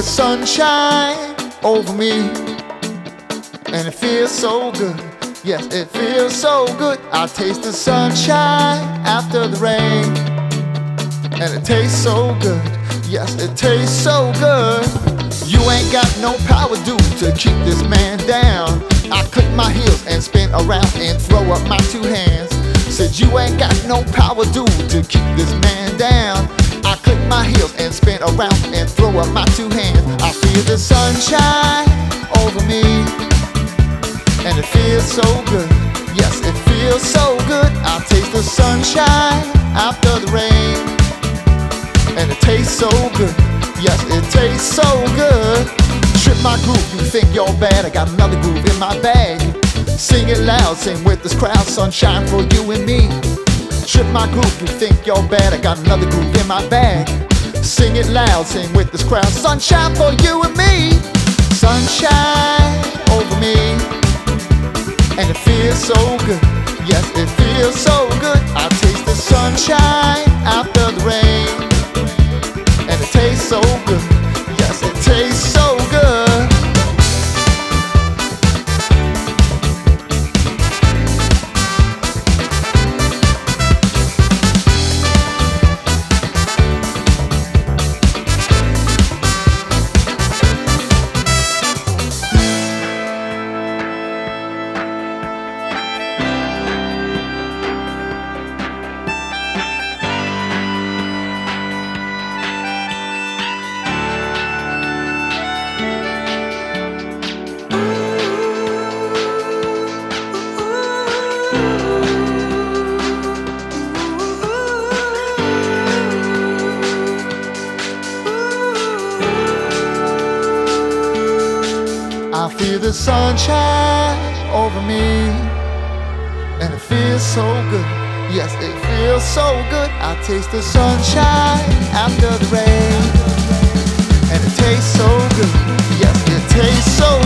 the sunshine over me, and it feels so good. Yes, it feels so good. I taste the sunshine after the rain, and it tastes so good. Yes, it tastes so good. You ain't got no power, dude, to keep this man down. I click my heels and spin around and throw up my two hands. Said you ain't got no power, dude, to keep this man down. Around and throw up my two hands. I feel the sunshine over me, and it feels so good. Yes, it feels so good. I taste the sunshine after the rain, and it tastes so good. Yes, it tastes so good. Trip my groove, you think you're bad. I got another groove in my bag. Sing it loud, sing with this crowd, sunshine for you and me. Trip my groove, you think you're bad. I got another groove in my bag. Sing it loud, sing with this crowd, sunshine for you and me. Sunshine over me, and it feels so good. Yes, it feels so good. I taste the sunshine after the feel the sunshine over me. And it feels so good. Yes, it feels so good. I taste the sunshine after the rain. And it tastes so good. Yes, it tastes so